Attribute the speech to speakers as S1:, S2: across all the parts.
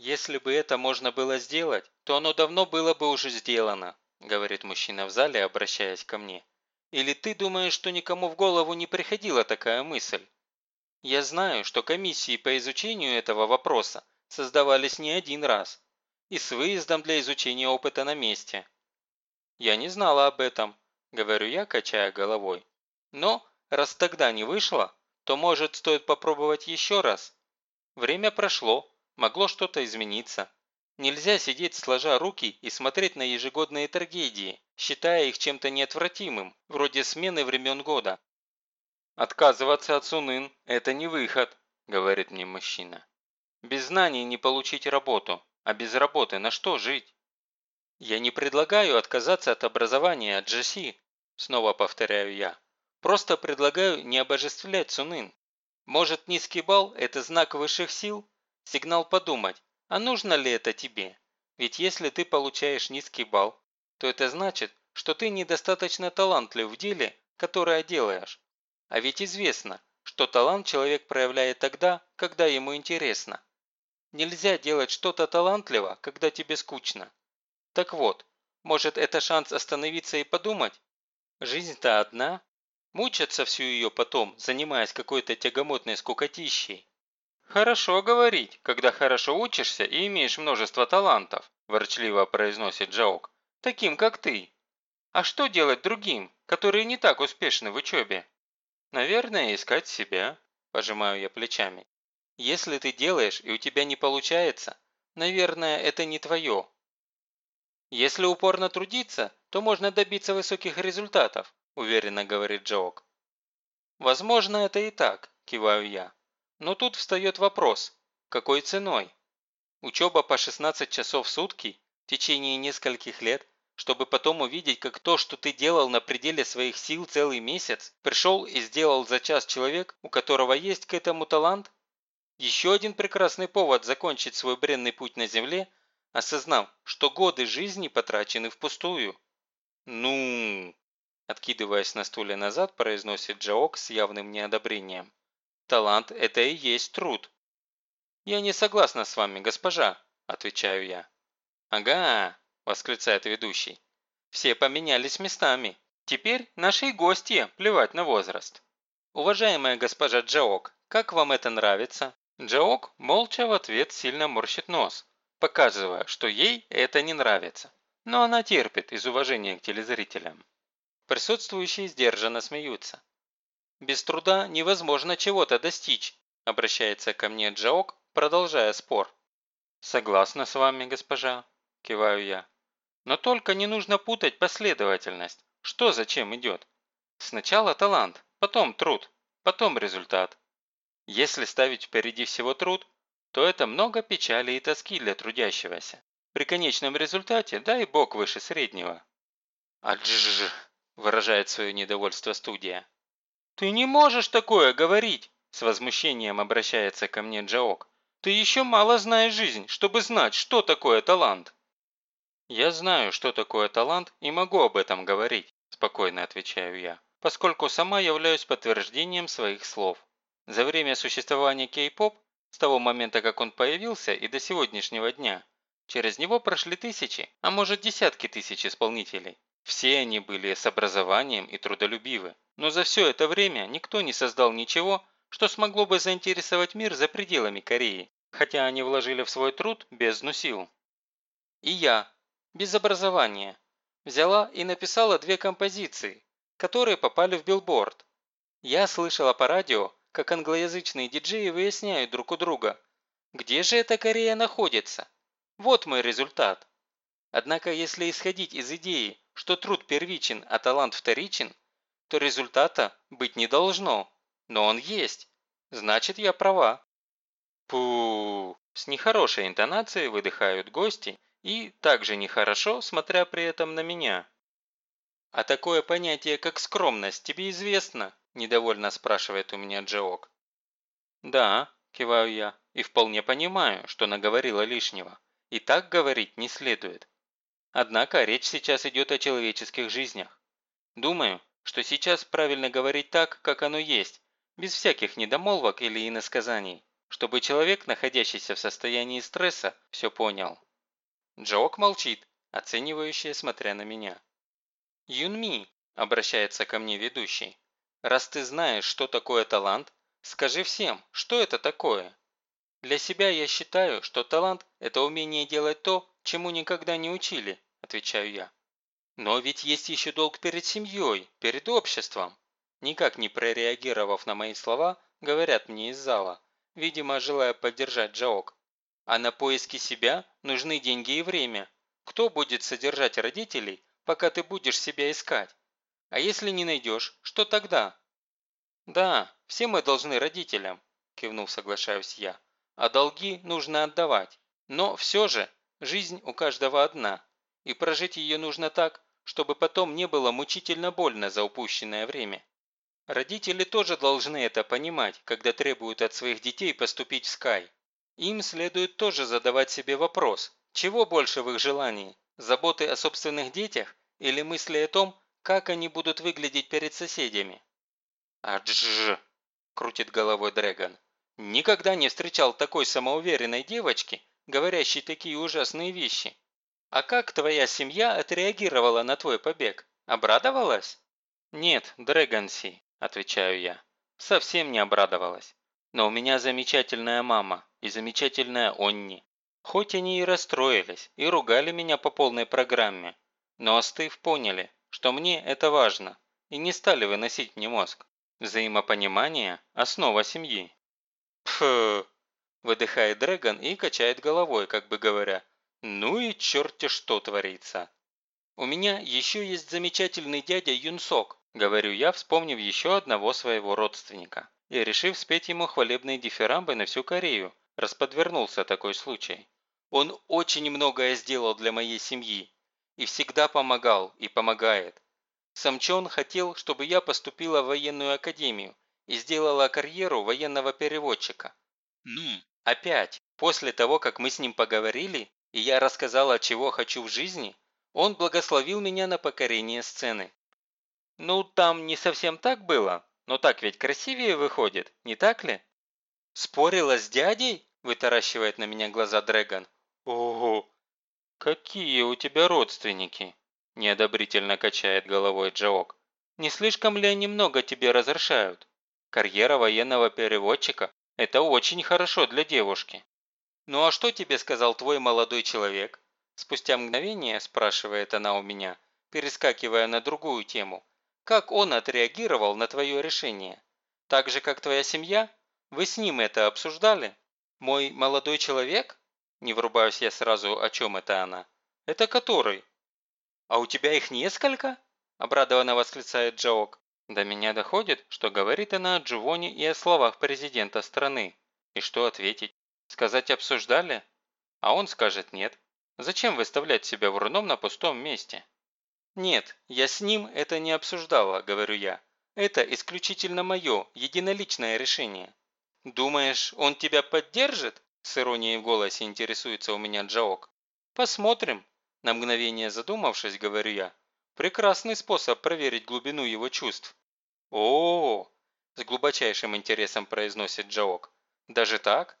S1: «Если бы это можно было сделать, то оно давно было бы уже сделано», говорит мужчина в зале, обращаясь ко мне. «Или ты думаешь, что никому в голову не приходила такая мысль? Я знаю, что комиссии по изучению этого вопроса создавались не один раз, и с выездом для изучения опыта на месте. Я не знала об этом, говорю я, качая головой. Но, раз тогда не вышло, то, может, стоит попробовать еще раз. Время прошло, могло что-то измениться. Нельзя сидеть сложа руки и смотреть на ежегодные трагедии, считая их чем-то неотвратимым, вроде смены времен года. «Отказываться от Сунын – это не выход», – говорит мне мужчина. «Без знаний не получить работу, а без работы на что жить?» «Я не предлагаю отказаться от образования от Джеси», – снова повторяю я. «Просто предлагаю не обожествлять Сунын. Может, низкий балл – это знак высших сил? Сигнал подумать, а нужно ли это тебе? Ведь если ты получаешь низкий балл, то это значит, что ты недостаточно талантлив в деле, которое делаешь. А ведь известно, что талант человек проявляет тогда, когда ему интересно. Нельзя делать что-то талантливо, когда тебе скучно. Так вот, может это шанс остановиться и подумать? Жизнь-то одна. Мучаться всю ее потом, занимаясь какой-то тягомотной скукотищей. «Хорошо говорить, когда хорошо учишься и имеешь множество талантов», ворчливо произносит Джаок. «Таким, как ты. А что делать другим, которые не так успешны в учебе?» «Наверное, искать себя», – пожимаю я плечами. «Если ты делаешь, и у тебя не получается, наверное, это не твое». «Если упорно трудиться, то можно добиться высоких результатов», – уверенно говорит Джоок. «Возможно, это и так», – киваю я. «Но тут встает вопрос, какой ценой? Учеба по 16 часов в сутки в течение нескольких лет чтобы потом увидеть, как то, что ты делал на пределе своих сил целый месяц, пришел и сделал за час человек, у которого есть к этому талант? Еще один прекрасный повод закончить свой бренный путь на земле, осознав, что годы жизни потрачены впустую. «Ну...» Откидываясь на стуле назад, произносит Джаок с явным неодобрением. «Талант – это и есть труд». «Я не согласна с вами, госпожа», – отвечаю я. «Ага, восклицает ведущий. «Все поменялись местами. Теперь наши гости плевать на возраст». «Уважаемая госпожа Джаок, как вам это нравится?» Джаок молча в ответ сильно морщит нос, показывая, что ей это не нравится. Но она терпит из уважения к телезрителям. Присутствующие сдержанно смеются. «Без труда невозможно чего-то достичь», обращается ко мне Джаок, продолжая спор. «Согласна с вами, госпожа», киваю я. Но только не нужно путать последовательность. Что зачем идет? Сначала талант, потом труд, потом результат. Если ставить впереди всего труд, то это много печали и тоски для трудящегося. При конечном результате дай бог выше среднего. «Аджж!» – выражает свое недовольство студия. «Ты не можешь такое говорить!» – с возмущением обращается ко мне Джаок. «Ты еще мало знаешь жизнь, чтобы знать, что такое талант!» «Я знаю, что такое талант и могу об этом говорить», – спокойно отвечаю я, поскольку сама являюсь подтверждением своих слов. За время существования кей-поп, с того момента, как он появился и до сегодняшнего дня, через него прошли тысячи, а может десятки тысяч исполнителей. Все они были с образованием и трудолюбивы. Но за все это время никто не создал ничего, что смогло бы заинтересовать мир за пределами Кореи, хотя они вложили в свой труд бездну сил. И я, без образования. Взяла и написала две композиции, которые попали в билборд. Я слышала по радио, как англоязычные диджеи выясняют друг у друга, где же эта Корея находится. Вот мой результат. Однако, если исходить из идеи, что труд первичен, а талант вторичен, то результата быть не должно. Но он есть. Значит, я права. Пу, с нехорошей интонацией выдыхают гости и также нехорошо, смотря при этом на меня. «А такое понятие, как скромность, тебе известно?» – недовольно спрашивает у меня Джоок. «Да», – киваю я, – «и вполне понимаю, что наговорила лишнего. И так говорить не следует. Однако речь сейчас идет о человеческих жизнях. Думаю, что сейчас правильно говорить так, как оно есть, без всяких недомолвок или иносказаний. чтобы человек, находящийся в состоянии стресса, все понял. Джоок молчит, оценивающая, смотря на меня. «Юнми», – обращается ко мне ведущий, – «раз ты знаешь, что такое талант, скажи всем, что это такое?» «Для себя я считаю, что талант – это умение делать то, чему никогда не учили», – отвечаю я. «Но ведь есть еще долг перед семьей, перед обществом». Никак не прореагировав на мои слова, говорят мне из зала, видимо, желая поддержать Джаок. А на поиски себя нужны деньги и время. Кто будет содержать родителей, пока ты будешь себя искать? А если не найдешь, что тогда? Да, все мы должны родителям, кивнув соглашаюсь я. А долги нужно отдавать. Но все же, жизнь у каждого одна. И прожить ее нужно так, чтобы потом не было мучительно больно за упущенное время. Родители тоже должны это понимать, когда требуют от своих детей поступить в Sky. Им следует тоже задавать себе вопрос, чего больше в их желании – заботы о собственных детях или мысли о том, как они будут выглядеть перед соседями? «Адж!» – крутит головой Дрэгон. «Никогда не встречал такой самоуверенной девочки, говорящей такие ужасные вещи. А как твоя семья отреагировала на твой побег? Обрадовалась?» «Нет, Дрэгонси, – отвечаю я. Совсем не обрадовалась. Но у меня замечательная мама и замечательная Онни. Хоть они и расстроились, и ругали меня по полной программе, но остыв поняли, что мне это важно, и не стали выносить мне мозг. Взаимопонимание – основа семьи. Пф, выдыхает Дрэгон и качает головой, как бы говоря, ну и черти что творится. У меня еще есть замечательный дядя Юнсок, Говорю я, вспомнив еще одного своего родственника. И решив спеть ему хвалебные дифирамбы на всю Корею, расподвернулся такой случай. Он очень многое сделал для моей семьи. И всегда помогал, и помогает. Самчон хотел, чтобы я поступила в военную академию и сделала карьеру военного переводчика. Ну, опять, после того, как мы с ним поговорили, и я рассказала, чего хочу в жизни, он благословил меня на покорение сцены. «Ну, там не совсем так было, но так ведь красивее выходит, не так ли?» «Спорила с дядей?» – вытаращивает на меня глаза Дрэгон. «Ого! Какие у тебя родственники?» – неодобрительно качает головой Джаок. «Не слишком ли они много тебе разрешают? Карьера военного переводчика – это очень хорошо для девушки». «Ну а что тебе сказал твой молодой человек?» Спустя мгновение спрашивает она у меня, перескакивая на другую тему. Как он отреагировал на твое решение? Так же, как твоя семья? Вы с ним это обсуждали? Мой молодой человек? Не врубаюсь я сразу, о чем это она. Это который? А у тебя их несколько? Обрадованно восклицает Джоок. До меня доходит, что говорит она о Дживоне и о словах президента страны. И что ответить? Сказать обсуждали? А он скажет нет. Зачем выставлять себя вруном на пустом месте? «Нет, я с ним это не обсуждала», – говорю я. «Это исключительно мое, единоличное решение». «Думаешь, он тебя поддержит?» – с иронией в голосе интересуется у меня Джаок. «Посмотрим», – на мгновение задумавшись, говорю я. «Прекрасный способ проверить глубину его чувств». О, -о, -о с глубочайшим интересом произносит Джаок. «Даже так?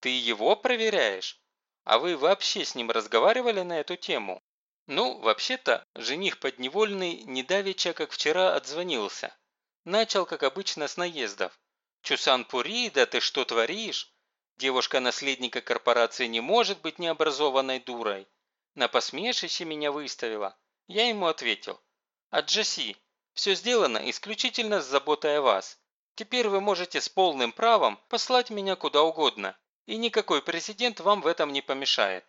S1: Ты его проверяешь? А вы вообще с ним разговаривали на эту тему?» Ну, вообще-то, жених подневольный недавеча, как вчера, отзвонился. Начал, как обычно, с наездов. «Чусан-Пури, да ты что творишь? Девушка наследника корпорации не может быть необразованной дурой. На посмешище меня выставила». Я ему ответил. «А Джесси, все сделано исключительно с заботой о вас. Теперь вы можете с полным правом послать меня куда угодно, и никакой президент вам в этом не помешает».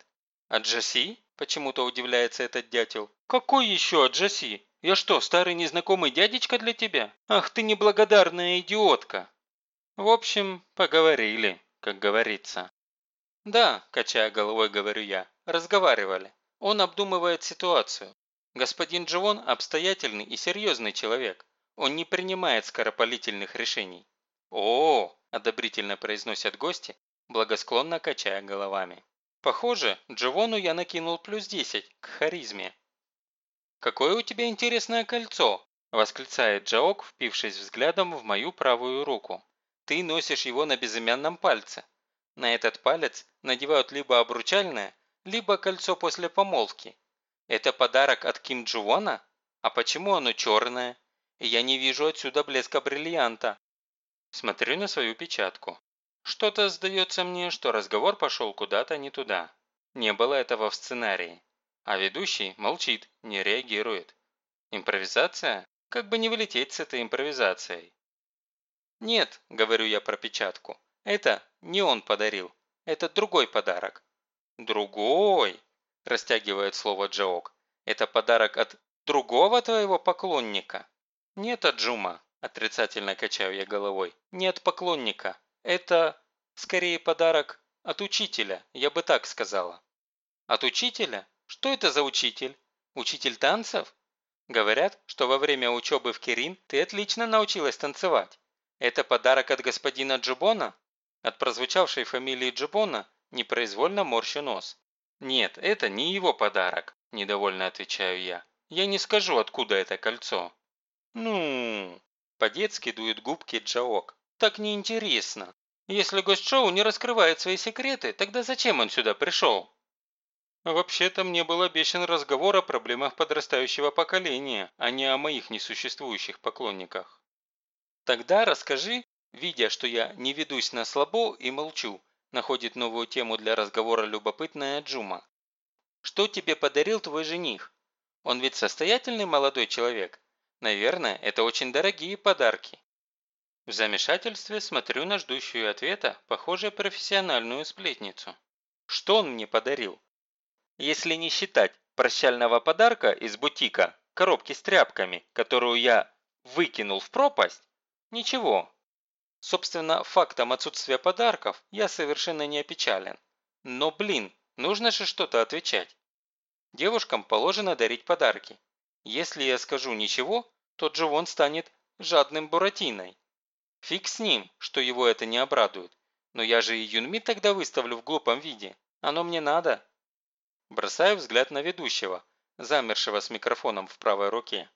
S1: «А Джесси?» Почему-то удивляется этот дятел. «Какой еще Джаси? Я что, старый незнакомый дядечка для тебя? Ах ты неблагодарная идиотка!» В общем, поговорили, как говорится. «Да», – качая головой, говорю я, – разговаривали. Он обдумывает ситуацию. Господин Дживон – обстоятельный и серьезный человек. Он не принимает скоропалительных решений. «О!», – одобрительно произносят гости, благосклонно качая головами. Похоже, Дживону я накинул плюс 10 к харизме. «Какое у тебя интересное кольцо!» – восклицает Джаок, впившись взглядом в мою правую руку. «Ты носишь его на безымянном пальце. На этот палец надевают либо обручальное, либо кольцо после помолвки. Это подарок от Ким Джуона? А почему оно черное? Я не вижу отсюда блеска бриллианта. Смотрю на свою печатку. Что-то сдается мне, что разговор пошел куда-то не туда. Не было этого в сценарии. А ведущий молчит, не реагирует. Импровизация? Как бы не вылететь с этой импровизацией. «Нет», – говорю я про печатку, – «это не он подарил. Это другой подарок». «Другой?» – растягивает слово Джоок. «Это подарок от другого твоего поклонника?» «Нет, от Джума», – отрицательно качаю я головой. «Нет поклонника. Это, скорее, подарок от учителя, я бы так сказала». «От учителя? Что это за учитель? Учитель танцев?» Говорят, что во время учебы в Кирин ты отлично научилась танцевать. Это подарок от господина Джубона? От прозвучавшей фамилии Джубона непроизвольно морщу нос. Нет, это не его подарок, недовольно отвечаю я. Я не скажу, откуда это кольцо. Ну, по-детски дует губки Джаок. Так неинтересно. Если гость шоу не раскрывает свои секреты, тогда зачем он сюда пришел? Вообще-то мне был обещан разговор о проблемах подрастающего поколения, а не о моих несуществующих поклонниках. Тогда расскажи, видя, что я не ведусь на слабо и молчу, находит новую тему для разговора любопытная Джума. Что тебе подарил твой жених? Он ведь состоятельный молодой человек. Наверное, это очень дорогие подарки. В замешательстве смотрю на ждущую ответа, похоже, профессиональную сплетницу. Что он мне подарил? Если не считать прощального подарка из бутика, коробки с тряпками, которую я выкинул в пропасть, ничего. Собственно, фактом отсутствия подарков я совершенно не опечален. Но, блин, нужно же что-то отвечать. Девушкам положено дарить подарки. Если я скажу ничего, то Дживон станет жадным буратиной. Фиг с ним, что его это не обрадует. Но я же и Юнми тогда выставлю в глупом виде. Оно мне надо. Бросаю взгляд на ведущего, замершего с микрофоном в правой руке.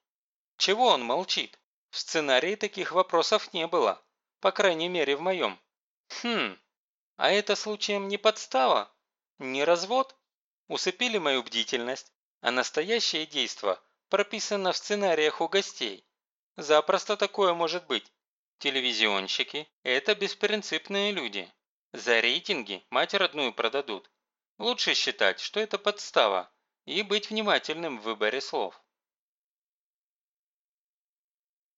S1: Чего он молчит? В сценарии таких вопросов не было. По крайней мере, в моем. Хм, а это случаем не подстава? Не развод? Усыпили мою бдительность, а настоящее действо прописано в сценариях у гостей. Запросто такое может быть. Телевизионщики – это беспринципные люди. За рейтинги мать родную продадут. Лучше считать, что это подстава, и быть внимательным в выборе слов.